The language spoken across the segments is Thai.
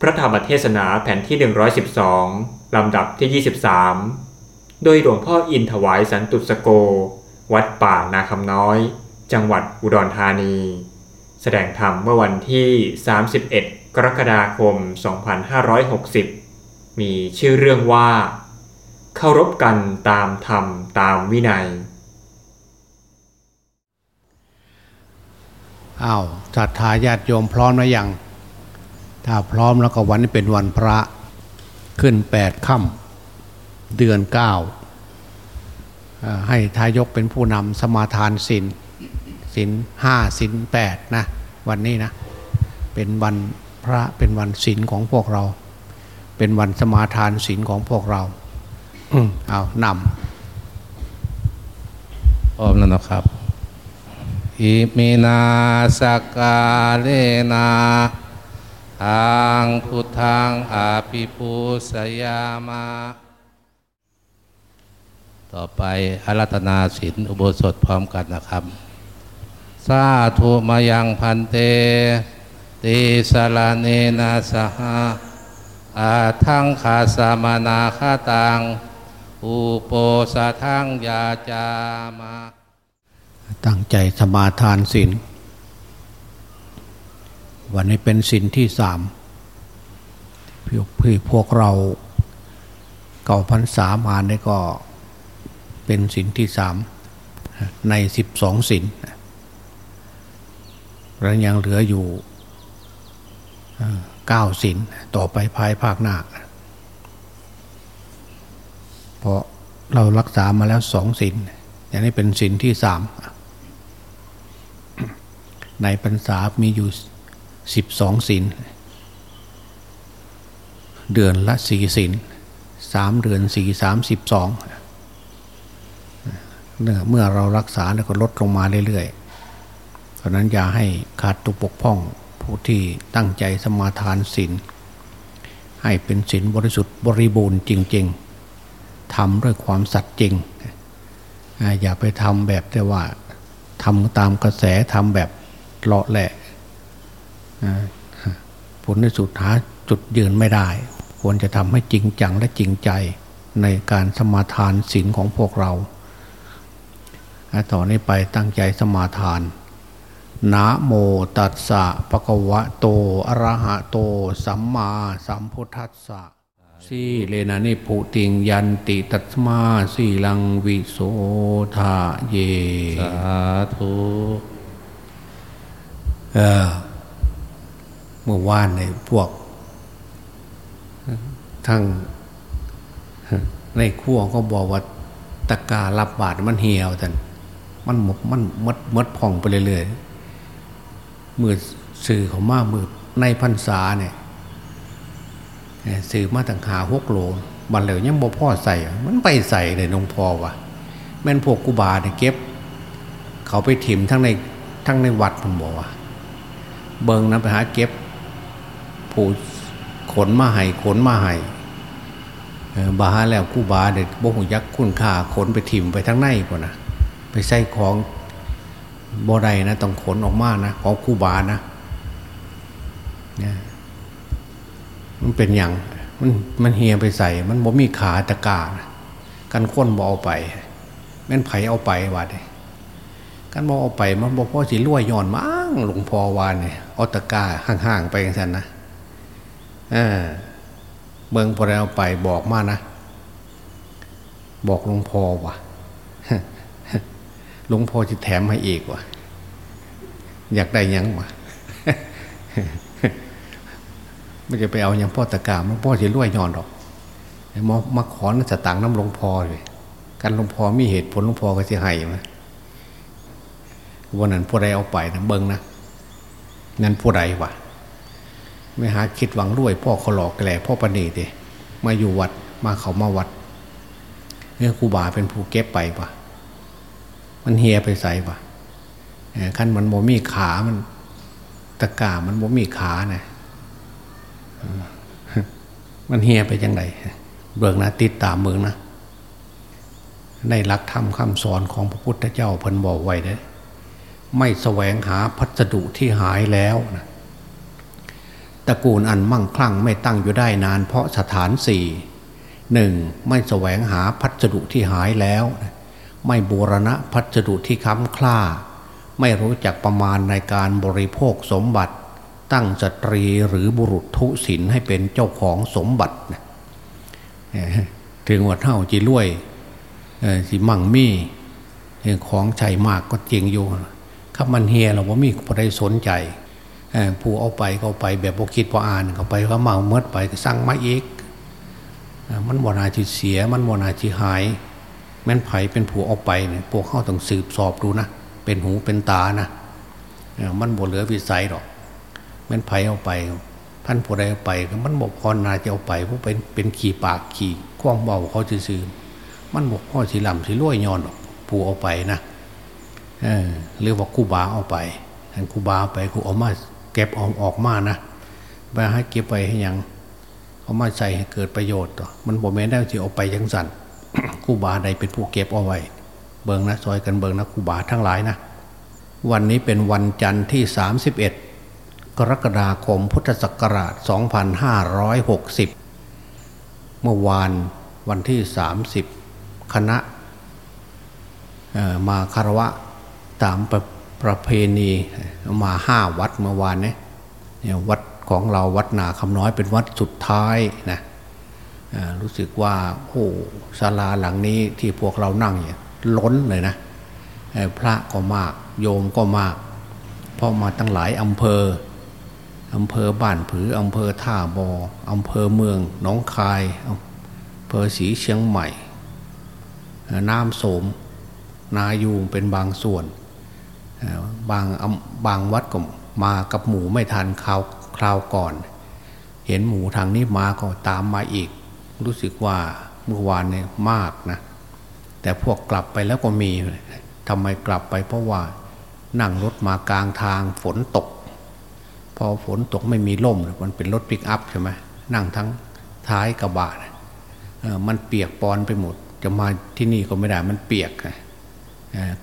พระธรรมเทศนาแผ่นที่ 112 ลำดับที่ 23 โดยหลวงพ่ออินถวายสันตุสโก วัดป่านาคำน้อย จังหวัดอุดรธานี แสดงธรรมเมื่อวันที่ 31 กรกฎาคม 2560 มีชื่อเรื่องว่า เคารพกันตามธรรมตามวินัยอ้าวศรัทธาญาติโยมพร้อมหรือยัง ถ้าพร้อมแล้วก็วันนี้เป็นวันพระขึ้นแปดค่ำเดือนเก้าให้ทายกเป็นผู้นำสมาทานศีลศีลห้าศีลแปดนะวันนี้นะเป็นวันพระเป็นวันศีลของพวกเรา เป็นวันสมาทานศีลของพวกเราเอานพร้อมแล้วนะครับอิมินา สักกาเรนะ ตังพุทธังอะภิปูชะยามะ ต่อไปอาราธนาศีลอุโบสถพร้อมกันนะครับ สาธุมะยัง ภันเตติสะระเณนะ สะหะ อัฏฐังคะสะมันนาคะตัง อุโปสะทังยาจามาำตั้งใจสมาทานศีล วันนี้เป็นศีลที่สามพี่พวกเราเก่าพรรษามาเนี่ยก็เป็นศีลที่สามในสิบสองศีลแล้วยังเหลืออยู่เอ่อเก้าศีลต่อไปภายภาคหน้าเพราะเรารักษามาแล้วสองศีลอย่างนี้เป็นศีลที่สามในพรรษามีอยู่ สิบสองศีลเดือนละสี่ศีลสามเดือนสี่สามสิบสองเมื่อเรารักษาแล้วก็ลดลงมาเรื่อยๆ เพราะนั้นอย่าให้ขาดตุกปกพ่องผู้ที่ตั้งใจสมาทานศีลให้เป็นศีลบริสุทธิ์บริบูรณ์จริง ๆทำด้วยความสัตย์จริง อย่าไปทำแบบแต่ว่าทำตามกระแสทำแบบเลาะแหละ ผลในสุดหาจุดยืนไม่ได้ ควรจะทำให้จริงจังและจริงใจในการสมาทานศีลของพวกเราต่อนนี้ไปตั้งใจสมาทานนะโมตัสสะภะคะวะโตอะระหะโต สัมมาสัมพุทธัสสะสีเลนะนิพุติงยันติตัตมาสีลังวิโสทาเย สาธุเออ เมื่อวานในพวก ทั้งในขั้วก็บอกว่าตะการับบาดมันเหี่ยวแต่นมันหมดมันมดมดพองไปเรื่อยๆมือสื่อเขามามือในพรรษาเนี่ยซื้อมาต่างหาหกโลบันเหลวยังบ่พ่อใส่ มันไปใส่เลยนงพอวะแม่นพวกกูบาเนี่ยเก็บ เขาไปถิ่มทั้งในทั้งในวัดผมบอกว่าเบิงนะไปหาเก็บ ผู้ขนมาให้ขนมาให้บาหาแล้วกูบาเด็ดบ่หูยักษ์คุณค่าขนไปถิ่มไปทั้งในก่อนนะไปใส่ของบ่ได้นะต้องขนออกมานะของกูบานะเนี่ยมันเป็นอย่างมันมันเฮียไปใส่ มันบ่มีขาตะกานะกันค้นบ่เอาไป แม่นไผเอาไปว่าดกันบ่เอาไป มันบ่พอสิรวยย้อนมั้งหลวงพ่อวานเนี่ยเอาตะกร้าห่างๆไปจังซั่นนะ เออเบิ่งพอแล้วไปบอกมานะ บอกหลวงพ่อว่ะหลวงพ่อจะแถมให้อีกว่ะ อยากได้ยังวะไม่จะไปเอาอย่างพ่อตะกร้ามันพ่อจะรวยย้อนหรอกมามาขอนัสตังน้ำหลวงพ่อเลยกันหลวงพ่อมีเหตุผลหลวงพ่อก็จะให้ไหมวันนั้นผู้ใดเอาไปนะเบิ้งนะนั่นผู้ใดวะ ไม่หาคิดหวังรวย พ่อเขาหลอกแกลพ่อปณีเดมาอยู่วัดมาเขามาวัดเนี่ยครูบาเป็นผู้เก็บไปปะมันเฮียไปใส่ปะขั้นมันโมมีขามันตะกร้ามันโมมีขานะมันเฮียไปยังไงเบิกนะติดตามเมืองนะในหลักธรรมคำสอนของพระพุทธเจ้าเพันบอกไว้เด้ไม่แสวงหาพัสดุที่หายแล้วนะ ตระกูลอันมั่งคลั่งไม่ตั้งอยู่ได้นานเพราะสถานสี่หนึ่งไม่แสวงหาพัสดุที่หายแล้ว ไม่บูรณะพัสดุที่ค้ำคล้าไม่รู้จักประมาณในการบริโภคสมบัติ ตั้งสตรีหรือบุรุษทุศินให้เป็นเจ้าของสมบัติ ถึงว่าเท่าจีรวยสิมั่งมีของใช้มากก็จริงอยู่ข้ามันเฮียเราว่ามีคนใดสนใจ ผู้เอาไปเขาไปแบบพวกคิดพออ่านเขาไปเขาเมาเมื่อไปสั่งมาอีก มันวนาจิเสีย มันวนาจิหาย แม่นไผเป็นผู้เอาไปเนี่ยพวกเข้าต้องสืบสอบดูนะเป็นหูเป็นตานะมันบ่เหลือวิสัยหรอกแม่นไผเอาไปท่านผู้ใดเอาไปมันบอกพอนาจะเอาไปพวกเป็นเป็นขี่ปากขี่คว้างเบาเขาจะซื้อมันบอกพ่อสีลำสีล้วยย้อนหรอกผู้เอาไปนะเออหรือว่ากูบาเอาไปท่านกูบาไปกูเอามา เก็บออกออกมานะไปให้เก็บไปให้ยังเอามาใส่ให้เกิดประโยชน์ต่อมันบอกแม่ได้ที่เอาไปยังสั่นกูบาใดเป็นผู้เก็บเอาไว้ เบิงนะซอยกันเบิงนะกูบาทั้งหลายนะ วันนี้เป็นวันจันทร์ที่ 31 กรกฎาคมพุทธศักราช 2560 เมื่อวานวันที่ 30 คณะมาคารวะตามประ ประเพณีมาห้าวัดเมื่อวานนี้วัดของเราวัดนาคำน้อยเป็นวัดสุดท้ายนะรู้สึกว่าโอ้ศาลาหลังนี้ที่พวกเรานั่งเนี่ยล้นเลยนะพระก็มากโยมก็มาก เพราะมาตั้งหลายอำเภออำเภอบ้านผืออำเภอท่าบออำเภอเมืองหนองคายอำเภอศรีเชียงใหม่ น้ำโสม นายูงเป็นบางส่วน บางบางวัดก็มากับหมูไม่ทันคราวคราวก่อน เห็นหมูทางนี้มาก็ตามมาอีก รู้สึกว่าเมื่อวานเนี่ยมากนะแต่พวกกลับไปแล้วก็มีทำไมกลับไปเพราะว่านั่งรถมากลางทางฝนตก พอฝนตกไม่มีล่มมันเป็นรถปิกอัพใช่ไหมนั่งทั้งท้ายกระบะมันเปียกปอนไปหมด จะมาที่นี่ก็ไม่ได้มันเปียก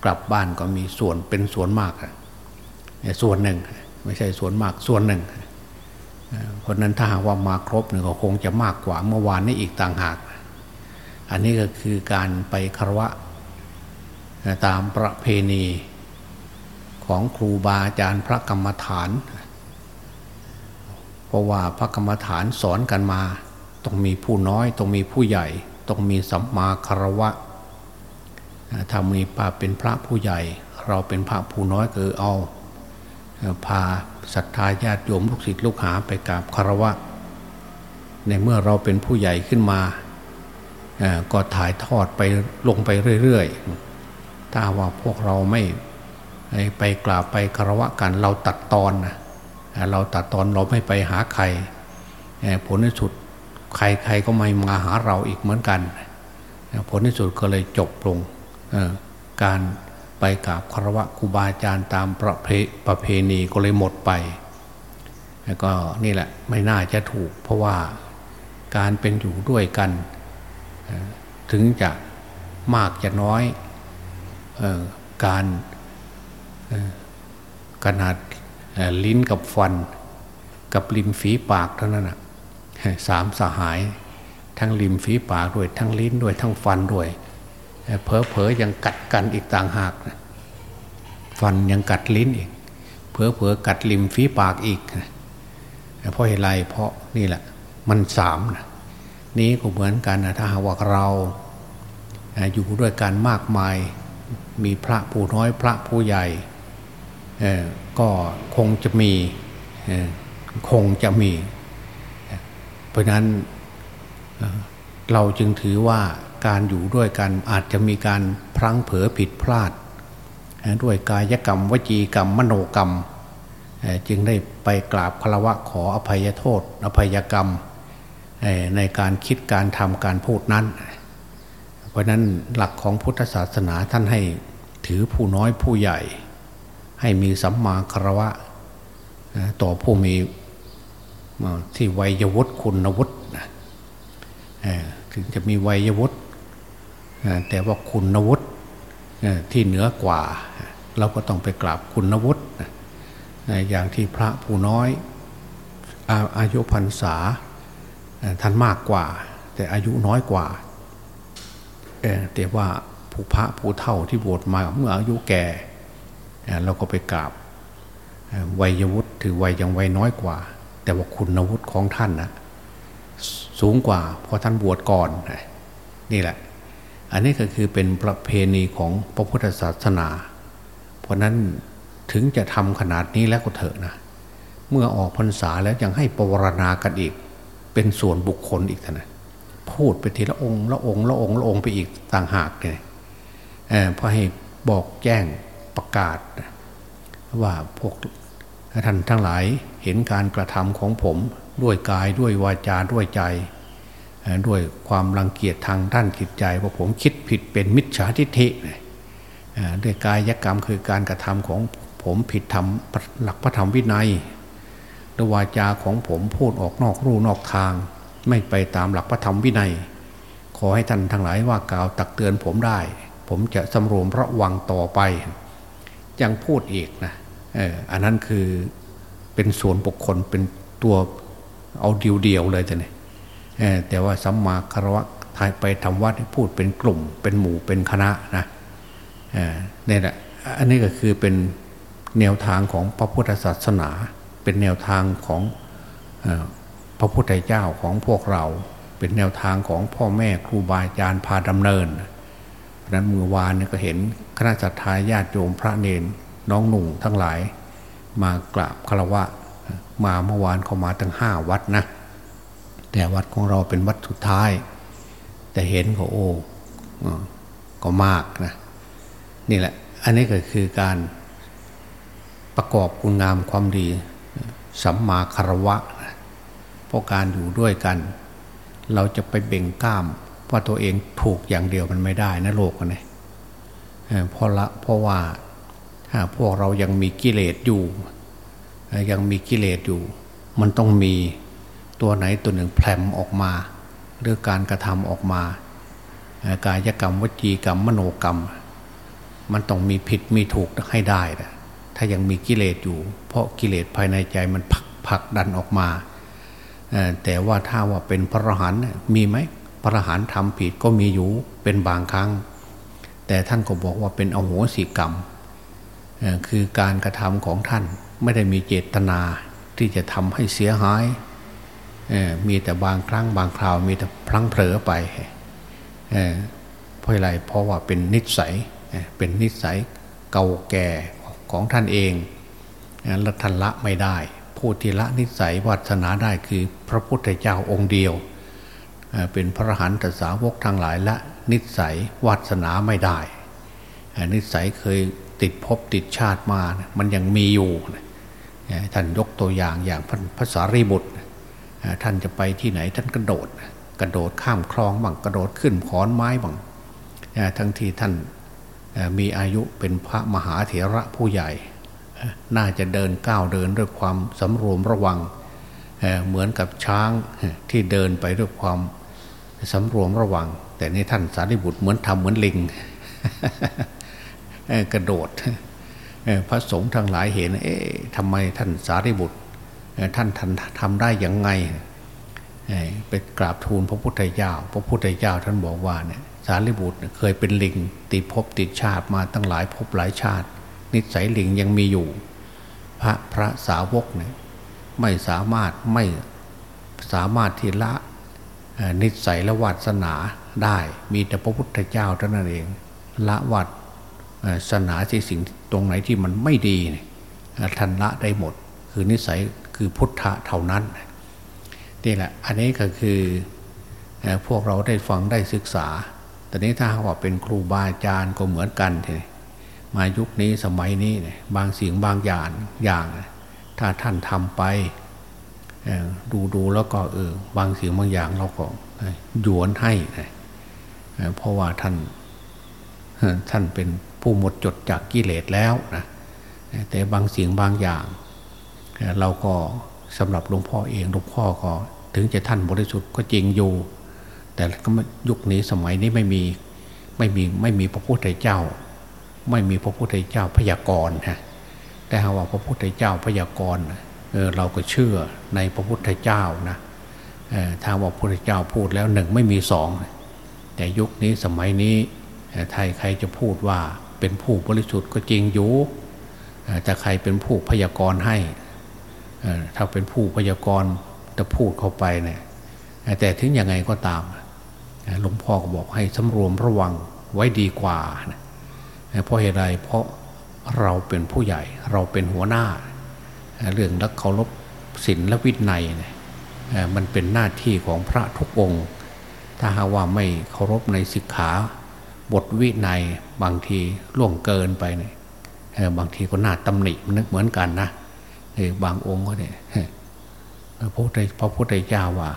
กลับบ้านก็มีส่วนเป็นส่วนมากส่วนหนึ่ง ไม่ใช่ส่วนมากส่วนหนึ่งเพราะนั้นถ้าหากว่ามาครบหนึ่งก็คงจะมากกว่าเมื่อวานนี้อีกต่างหาก อันนี้ก็คือการไปคารวะตามประเพณีของครูบาอาจารย์พระกรรมฐาน เพราะว่าพระกรรมฐานสอนกันมา ต้องมีผู้น้อย ต้องมีผู้ใหญ่ ต้องมีสัมมาคารวะ ถ้ามีป้าเป็นพระผู้ใหญ่ เราเป็นพระผู้น้อยคือเอาพาศรัทธาญาติโยมลูกศิษย์ลูกหาไปกราบคารวะ ในเมื่อเราเป็นผู้ใหญ่ขึ้นมาก็ถ่ายทอดไปลงไปเรื่อยๆ ถ้าว่าพวกเราไม่ไปกราบไปคารวะกันเราตัดตอนนะเราตัดตอนเราไม่ไปหาใครผลที่สุดใครๆก็ไม่มาหาเราอีกเหมือนกัน ผลที่สุดก็เลยจบลง การไปกราบคารวะครูบาอาจารย์ตามประเพประเพณีก็เลยหมดไปแล้วก็นี่แหละไม่น่าจะถูก เพราะว่าการเป็นอยู่ด้วยกัน ถึงจะมากจะน้อยอการขนาดลิ้นกับฟัน กับริมฝีปากเท่านั้นนะสามสหาย ทั้งริมฝีปากด้วยทั้งลิ้นด้วยทั้งฟันด้วย เพอเพอยังกัดกันอีกต่างหากฟันยังกัดลิ้นอีกเพอเพอกัดริมฝีปากอีกเพราะเหตุไรเพราะนี่แหละ มันสามนะนี้ก็เหมือนกันนะถ้าหากว่าเราอยู่ด้วยกันมากมาย มีพระผู้น้อยพระผู้ใหญ่ก็คงจะมีคงจะมี เพราะนั้นเราจึงถือว่า การอยู่ด้วยกันอาจจะมีการพลั้งเผลอผิดพลาด ด้วยกายกรรม วจีกรรม มโนกรรม จึงได้ไปกราบคารวะขออภัยโทษ อภัยกรรมในการคิดการทำการพูดนั้น เพราะนั้นหลักของพุทธศาสนาท่านให้ถือผู้น้อยผู้ใหญ่ ให้มีสัมมาคารวะ ต่อผู้มีที่วัยวุฒิคุณวุฒิถึงจะมีวัยวุฒิ แต่ว่าคุณวุฒิที่เหนือกว่า เราก็ต้องไปกราบคุณวุฒิอย่างที่พระผู้น้อยอาอายุพรรษาท่านมากกว่า แต่อายุน้อยกว่าแต่ว่าผู้พระผู้เฒ่าที่บวชมาเมื่ออายุแก่เราก็ไปกราบวัยวุฒิถือวัยยังวัยน้อยกว่า แต่ว่าคุณวุฒิของท่านนะสูงกว่าเพราะท่านบวชก่อนนี่แหละ อันนี้ก็คือเป็นประเพณีของพระพุทธศาสนา เพราะนั้นถึงจะทำขนาดนี้แล้วก็เถอะนะ เมื่อออกพรรษาแล้วยังให้ปวารณากันอีก เป็นส่วนบุคคลอีกนะพูดไปทีละองค์ละองค์ละองค์ละองค์ไปอีกต่างหากเลยเพื่อให้บอกแจ้งประกาศ ว่าพวกท่านทั้งหลายเห็นการกระทำของผมด้วยกายด้วยวาจาด้วยใจ ด้วยความรังเกียจทางด้านจิตใจว่าผมคิดผิดเป็นมิจฉาทิฏฐิด้วยกายกรรมคือการกระทำของผมผิดธรรมหลักพระธรรมวินัยด้วยวาจาของผมพูดออกนอกรูนอกทาง ไม่ไปตามหลักพระธรรมวินัย ขอให้ท่านทั้งหลายว่ากล่าวตักเตือนผมได้ ผมจะสำรวมระวังต่อไป ยังพูดอีกนะอออันนั้นคือเป็นส่วนบุคคลเป็นตัวเอาเดียวๆเลยแต่เนี่ย แต่ว่าสัมมาคารวะทายไปทำวัดพูดเป็นกลุ่ม เป็นหมู่เป็นคณะนะนี่แหละอันนี้ก็คือเป็นแนวทางของพระพุทธศาสนา เป็นแนวทางของพระพุทธเจ้าของพวกเรา เป็นแนวทางของพ่อแม่ครูบาอาจารย์พาดำเนินนั้นมือวานก็เห็นคณะสัตยาญาติโยมพระเนนน้องหนุ่งทั้งหลาย มากราบคารวะ มาเมื่อวานเขามาตั้งห้าวัดนะ แต่วัดของเราเป็นวัดสุดท้าย แต่เห็นเขาโอ้ก็มากนะนี่แหละ อันนี้ก็คือการประกอบคุณงามความดี สัมมาคารวะเพราะการอยู่ด้วยกัน เราจะไปเบ่งกล้ามว่าตัวเองถูกอย่างเดียวมันไม่ได้นะโลกนี่เพราะละเพราะว่าถ้าพวกเรายังมีกิเลสอยู่ ยังมีกิเลสอยู่ มันต้องมี ตัวไหนตัวหนึ่งแผลมออกมาหรือการกระทำออกมา กายกรรมวจีกรรมมโนกรรม มันต้องมีผิดมีถูกให้ได้ถ้ายังมีกิเลสอยู่ เพราะกิเลสภายในใจมันผักผักดันออกมาแต่ว่าถ้าว่าเป็นพระอรหันต์มีไหมพระอรหันต์ทำผิดก็มีอยู่เป็นบางครั้ง แต่ท่านก็บอกว่าเป็นอโหสิกรรมคือการกระทำของท่านไม่ได้มีเจตนาที่จะทำให้เสียหาย มีแต่บางครั้งบางคราวมีแต่พลั้งเผลอไปเพราะอะไรเพราะว่าเป็นนิสัยเป็นนิสัยเก่าแก่ของท่านเองและท่านละไม่ได้ผู้ที่ละนิสัยวัฒนาได้คือพระพุทธเจ้าองค์เดียว เป็นพระหันตสาวกทางหลายละนิสัยวัฒนาไม่ได้ นิสัยเคยติดภพติดชาติมา มันยังมีอยู่ท่านยกตัวอย่างอย่างภาษารีบุตร ท่านจะไปที่ไหนท่านกระโดด กระโดดข้ามคลองบังกระโดดขึ้นขอนไม้บังทั้งที่ท่านมีอายุเป็นพระมหาเถระผู้ใหญ่ น่าจะเดินก้าวเดินด้วยความสำรวมระวัง เหมือนกับช้างที่เดินไปด้วยความสำรวมระวัง แต่นี่ท่านสารีบุตรเหมือนทำเหมือนลิงกระโดดพระสงฆ์ทั้งหลายเห็น เอ๊ะทำไมท่านสารีบุตร ท่านท่านทำได้อย่างไงไปกราบทูลพระพุทธเจ้า พระพุทธเจ้าท่านบอกว่าเนี่ยสารีบุตรเคยเป็นลิง ติดภพติดชาติมาตั้งหลายภพหลายชาติ นิสัยลิงยังมีอยู่ พระพระสาวกเนี่ยไม่สามารถไม่สามารถที่ละนิสัยและวาสนาได้มีแต่พระพุทธเจ้าเท่านั้นเอง ละวัดศาสนาที่สิ่งตรงไหนที่มันไม่ดีท่านละได้หมด คือนิสัย คือพุทธะเท่านั้นนี่แหละอันนี้ก็คือพวกเราได้ฟังได้ศึกษา แต่นี้ถ้าว่าเป็นครูบาอาจารย์ก็เหมือนกันทีมายุคนี้สมัยนี้บางสิ่งบางอย่างอย่าง ถ้าท่านทำไปดูดูแล้วก็เออบางสิ่งบางอย่างเราก็หยวนให้เพราะว่าท่านท่านเป็นผู้หมดจดจากกิเลสแล้วนะแต่บางสิ่งบางอย่าง เราก็สำหรับหลวงพ่อเองหลวงพ่อก็ ถึงจะท่านบริสุทธิ์ก็จริงอยู่ แต่ก็ยุคนี้สมัยนี้ไม่มีไม่มีไม่มีพระพุทธเจ้า ไม่มีพระพุทธเจ้าพยากรณ์ฮะแต่หาว่าพระพุทธเจ้าพยากรณ์เออเราก็เชื่อในพระพุทธเจ้านะถ้าว่าพระพุทธเจ้าพูดแล้วหนึ่งไม่มีสองแต่ยุคนี้สมัยนี้ไทยใครจะพูดว่าเป็นผู้บริสุทธิ์ก็จริงอยู่แต่ใครเป็นผู้พยากรณ์ให้ ถ้าเป็นผู้พยากรณ์จะพูดเข้าไปเนี่ยแต่ถึงยังไงก็ตามหลวงพ่อก็บอกให้สำรวมระวังไว้ดีกว่าเพราะเหตุใดเพราะเราเป็นผู้ใหญ่เราเป็นหัวหน้า เรื่องรักเคารพศีลและวินัยเนี่ยมันเป็นหน้าที่ของพระทุกองค์ ถ้าหาว่าไม่เคารพในสิกขาบทวินัยบางทีล่วงเกินไปเนี่ยบางทีก็น่าตำหนินึกเหมือนกันนะ บางองค์ก็เนี่ยพระพุทธพระพุทธเจ้าว่า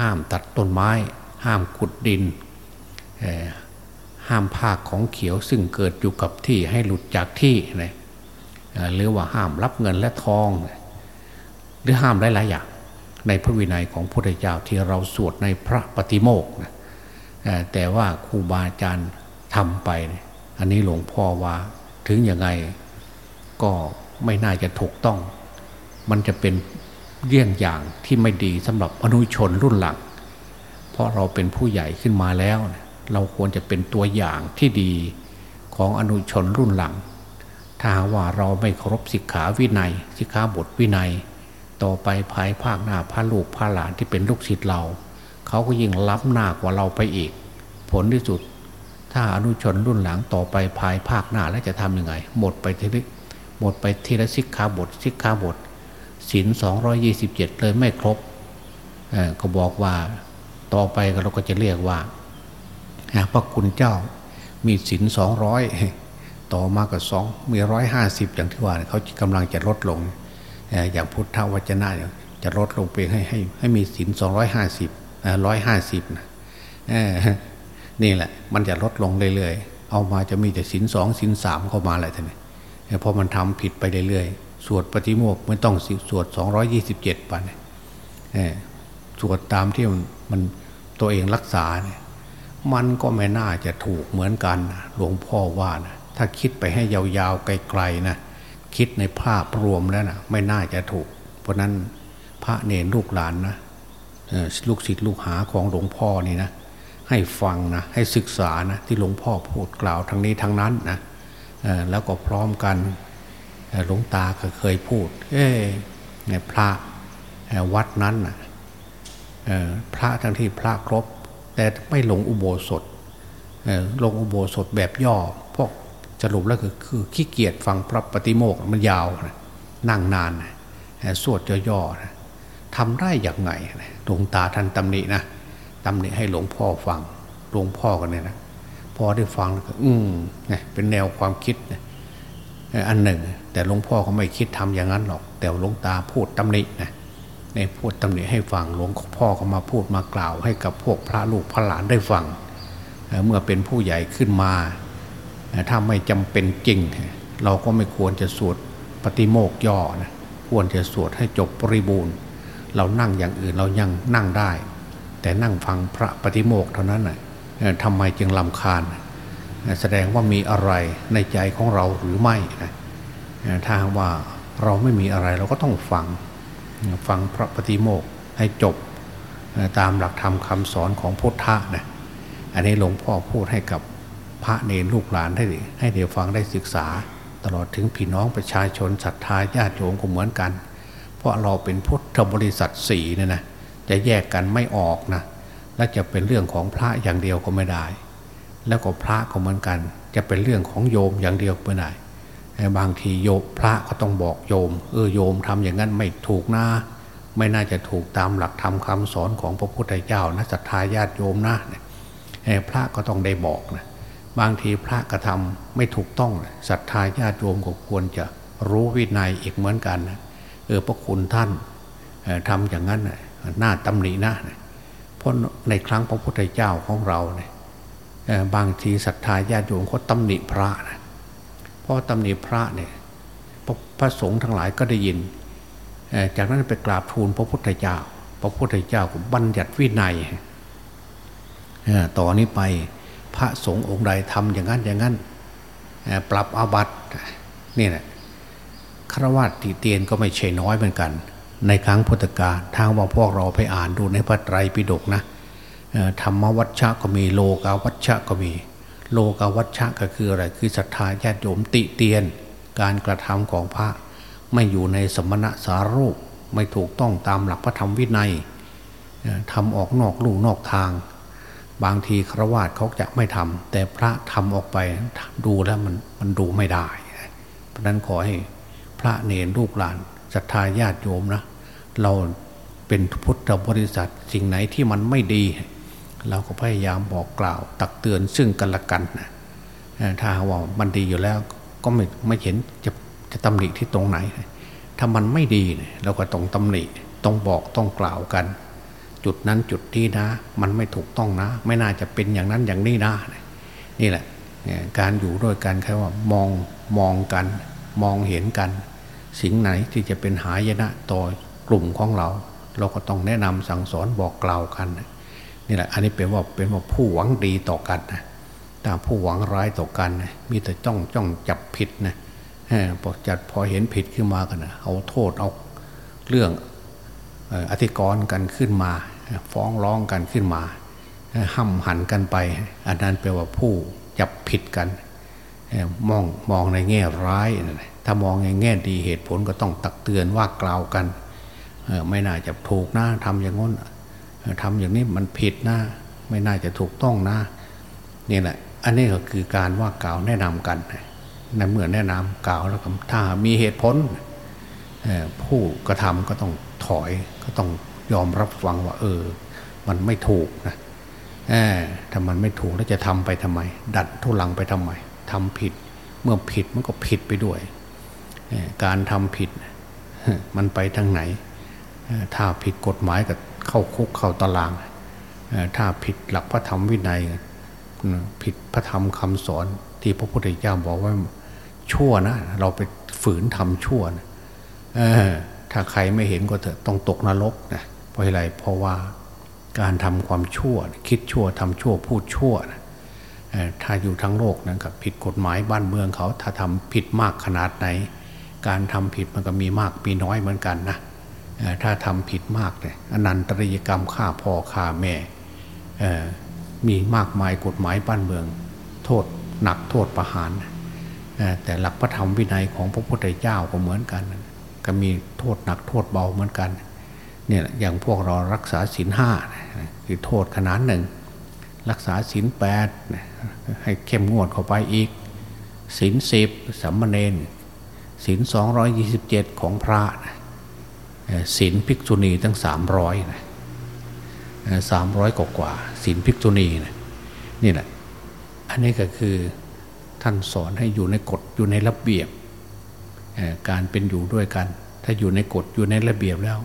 ห้ามตัดต้นไม้ ห้ามขุดดิน ห้ามภาคของเขียวซึ่งเกิดอยู่กับที่ให้หลุดจากที่นะหรือว่าห้ามรับเงินและทอง หรือห้ามหลายๆอย่างในพระวินัยของพระพุทธเจ้าที่เราสวดในพระปฏิโมกนะแต่ว่าครูบาอาจารย์ทำไป อันนี้หลวงพ่อว่าถึงยังไงก็ ไม่น่าจะถูกต้อง มันจะเป็นเรื่องอย่างที่ไม่ดีสำหรับอนุชนรุ่นหลัง เพราะเราเป็นผู้ใหญ่ขึ้นมาแล้ว เราควรจะเป็นตัวอย่างที่ดีของอนุชนรุ่นหลัง ถ้าว่าเราไม่เคารพสิกขาวินัย สิกขาบทวินัย ต่อไปภายภาคหน้าพระลูกพระหลานที่เป็นลูกศิษย์เราเขาก็ยิ่งล้ำหน้ากว่าเราไปอีก ผลที่สุด ถ้าอนุชนรุ่นหลังต่อไปภายภาคหน้าแล้วจะทำยังไง หมดไปที หมดไปทีละสิกขาบทสิกขาบทศีลสองรอยี่สิบเจ็ดเลยไม่ครบก็บอกว่าต่อไปเราก็จะเรียกว่าพระคุณเจ้ามีศีลสองร้อยต่อมากับสองมีร้อยห้าสิบอย่างที่ว่าเขากำลังจะลดลง อย่างพุทธวจนะจะลดลงไปให้ให้ให้มีศีลสองร้อยห้าสิบร้อยห้าสิบนะนี่แหละ มันจะลดลงเรื่อยๆ เอามาจะมีแต่ศีลสองศีลสามเข้ามาอะไรท่าน เพราะมันทำผิดไปเรื่อยๆ สวดปฏิโมกไม่ต้องสวดสองร้อยี่สิบเจ็ดปันสวดตามที่มันตัวเองรักษาเนี่ยมันก็ไม่น่าจะถูกเหมือนกันหลวงพ่อว่านะถ้าคิดไปให้ยาวๆ ไกลๆนะคิดในภาพรวมแล้วนะไม่น่าจะถูก เพราะนั้นพระเนรลูกหลานนะลูกศิษย์ลูกหาของหลวงพ่อนี่นะให้ฟังนะให้ศึกษานะที่หลวงพ่อพูดกล่าวทั้งนี้ทั้งนั้นนะ แล้วก็พร้อมกันหลวงตาเคยพูด เอ้ในพระวัดนั้นพระทั้งที่พระครบ แต่ไม่ลงอุโบสถลงอุโบสถแบบย่อพวกสรุปแล้วคือคือขี้เกียจฟังพระปฏิโมกมันยาวนั่งนานสวดย่อๆทำได้อย่างไงหลวงตาท่านตำหนินะตำหนิให้หลวงพ่อฟังหลวงพ่อกันเนี่ยนะ พอได้ฟังก็อืมเนี่ยเป็นแนวความคิดเนี่ยอันหนึ่ง แต่หลวงพ่อก็ไม่คิดทำอย่างนั้นหรอก แต่หลวงตาพูดตำหนินะในพูดตำหนิให้ฟังหลวงพ่อก็มาพูดมากล่าว ให้กับพวกพระลูกพระหลานได้ฟังเมื่อเป็นผู้ใหญ่ขึ้นมา ถ้าไม่จำเป็นจริง เราก็ไม่ควรจะสวดปฏิโมกย่อนะควรจะสวดให้จบบริบูรณ์ เรานั่งอย่างอื่นเรายังนั่งได้ แต่นั่งฟังพระปฏิโมกเท่านั้นนะ ทำไมจึงลำคาญ แสดงว่ามีอะไรในใจของเราหรือไม่นะถ้าว่าเราไม่มีอะไรเราก็ต้องฟังฟังพระปฏิโมกให้จบตามหลักธรรมคำสอนของพุทธะนะอันนี้หลวงพ่อพูดให้กับพระเนรลูกหลานให้ให้เดี๋ยวฟังได้ศึกษา ตลอดถึงพี่น้องประชาชนศรัทธาญาติโยมก็เหมือนกัน เพราะเราเป็นพุทธบริษัทสีเนี่ยนะจะแยกกันไม่ออกนะ และจะเป็นเรื่องของพระอย่างเดียวก็ไม่ได้ แล้วก็พระก็เหมือนกัน จะเป็นเรื่องของโยมอย่างเดียวก็ไม่ได้บางทีโยมพระก็ต้องบอกโยม เออโยมทำอย่างนั้นไม่ถูกนะไม่น่าจะถูกตามหลักธรรมคาสอนของพระพุทธเจ้านะศรัทธาญาติโยมนะพระก็ต้องได้บอกนะบางทีพระกระทำไม่ถูกต้องศรัทธาญาติโยมก็ควรจะรู้วินัยอีกเหมือนกันนะเออพระคุณท่านทำอย่างนั้นน่าตำหนินะ ราะในครั้งพระพุทธเจ้าของเราเนี่ยบางทีศรัทธาญาติโยมเขาตำหนิพระนะเพราะตำหนิพระเนี่ยพระสงฆ์ทั้งหลายก็ได้ยิน จากนั้นไปกราบทูลพระพุทธเจ้า พระพุทธเจ้าก็บัญญัติวินัยต่อนนี้ไปพระสงฆ์องค์ใดทำอย่างนั้นอย่างนั้นปรับอาบัตินี่แหละคราวาสติเตียนก็ไม่ใช่น้อยเหมือนกัน ในครั้งพุทธกาลทางว่าพวกเราไปอ่านดูในพระไตรปิฎกนะธรรมวัชชะก็มีโลกาวัชชะก็มี โลกาวัชชะก็คืออะไรคือศรัทธาญาติโยมติเตียน การกระทำของพระไม่อยู่ในสมณะสารูปไม่ถูกต้องตามหลักพระธรรมวินัยทำออกนอกลู่นอกทาง บางทีครวาสเขาจะไม่ทำแต่พระทำออกไปดูแล้วมันมันดูไม่ได้ เพราะนั้นขอให้พระเนรลูกหลาน ศรัทธาญาติโยมนะเราเป็นพุทธบริษัทสิ่งไหนที่มันไม่ดี เราก็พยายามบอกกล่าวตักเตือนซึ่งกันและกันนะถ้าว่ามันดีอยู่แล้วก็ไม่ไม่เห็นจะจะตำหนิที่ตรงไหน ถ้ามันไม่ดีเราก็ต้องตำหนิต้องบอกต้องกล่าวกัน จุดนั้นจุดที่นะ มันไม่ถูกต้องนะ ไม่น่าจะเป็นอย่างนั้นอย่างนี้นะนี่แหละการอยู่ด้วยกันแค่ว่ามองมองกัน มองเห็นกัน สิ่งไหนที่จะเป็นหายนะต่อกลุ่มของเรา เราก็ต้องแนะนำสั่งสอนบอกกล่าวกันนี่แหละอันนี้เป็นว่าเป็นว่าผู้หวังดีต่อกันนะแต่ผู้หวังร้ายต่อกันนะมีแต่จ้องจ้องจับผิดนะพอจัดพอเห็นผิดขึ้นมากันนะเอาโทษเอาเรื่องอธิกรณ์กันขึ้นมา ฟ้องร้องกันขึ้นมาห้ำหันกันไป อันนั้นแปลว่าผู้จับผิดกัน มองมองในแง่ร้าย ถ้ามองในแง่ดีเหตุผลก็ต้องตักเตือนว่ากล่าวกันไม่น่าจะถูกนะทำอย่างง้นทำอย่างนี้มันผิดนะไม่น่าจะถูกต้องนะนี่แหละ อันนี้ก็คือการว่ากล่าวแนะนำกันในเมื่อแนะนำกล่าวแล้วถ้ามีเหตุผลผู้กระทำก็ต้องถอยก็ต้องยอมรับฟังว่า เออ มันไม่ถูกนะถ้ามันไม่ถูกแล้วจะทำไปทำไม ดัดทุลังไปทำไม ทำผิด เมื่อผิดมันก็ผิดไปด้วย การทำผิดมันไปทางไหน ถ้าผิดกฎหมายก็เข้าคุกเข้าตาราง ถ้าผิดหลักพระธรรมวินัย ผิดพระธรรมคำสอนที่พระพุทธเจ้าบอกว่าชั่วนะเราไปฝืนทำชั่วนะถ้าใครไม่เห็นก็เถอะต้องตกนรกนะเพราะอะไรเพราะว่าการทำความชั่ว คิดชั่วทำชั่วพูดชั่วนะ ถ้าอยู่ทั้งโลกนะกับผิดกฎหมายบ้านเมืองเขาถ้าทำผิดมากขนาดไหน การทำผิดมันก็มีมากมีน้อยเหมือนกันนะถ้าทำผิดมากเนี่ยอนันตริยกรรมฆ่าพ่อฆ่าแม่มีมากมายกฎหมายบ้านเมือง โทษหนักโทษประหารแต่หลักพระธรรมวินัยของพระพุทธเจ้าก็เหมือนกัน ก็มีโทษหนักโทษเบาเหมือนกันเนี่ยอย่างพวกเรารักษาศีลห้าคือโทษขนาดหนึ่ง รักษาศีลแปดให้เข้มงวดเข้าไปอีกศีลสิบสัมมาเนนศีลสองร้อยยี่สิบเจ็ดของพระศีลภิกษุณีตั้งสามร้อยนะสามร้อยกว่าศีลภิกษุณีนะนี่แหละ อันนี้ก็คือท่านสอนให้อยู่ในกฎอยู่ในระเบียบการเป็นอยู่ด้วยกัน ถ้าอยู่ในกฎอยู่ในระเบียบแล้ว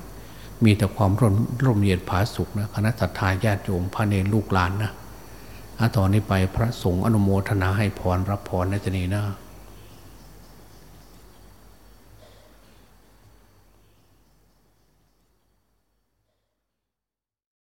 มีแต่ความร่มร่มเย็นผาสุขนะคณะสัตยาญาติโยมพระเนรลูกหลานนะ ตอนนี้ไปพระสงฆ์อนุโมทนาให้พรรับพรในตนีนะ